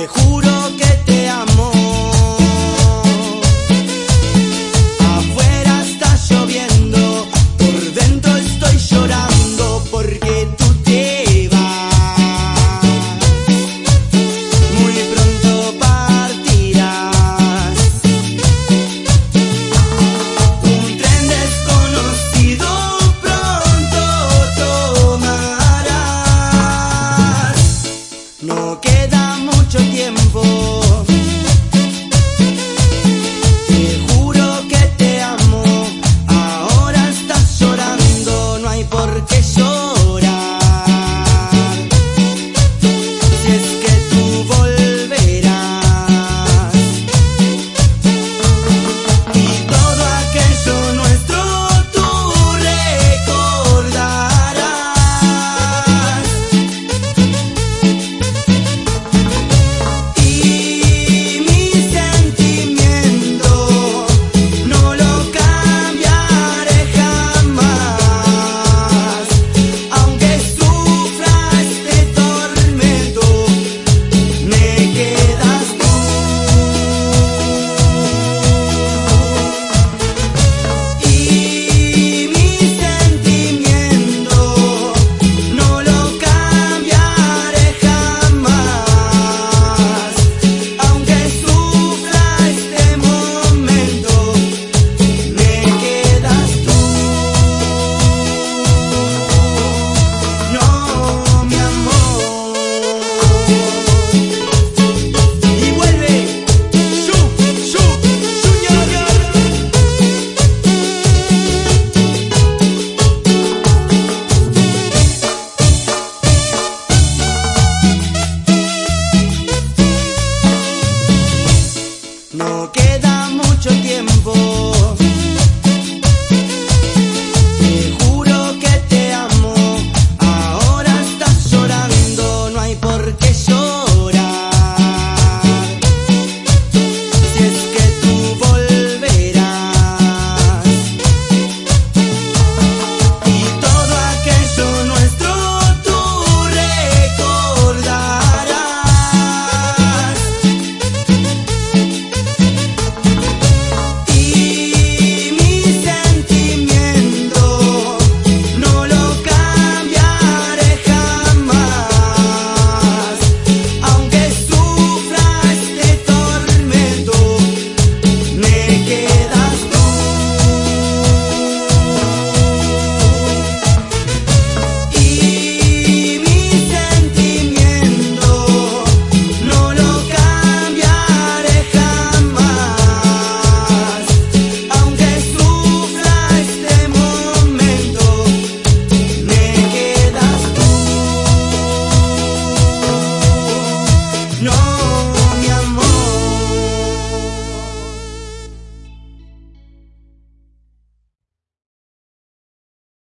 Te juro que te amo. Afuera está lloviendo, por dentro estoy llorando porque tú te vas. Muy pronto partirás. Un tren desconocido pronto tomarás. No tiempo.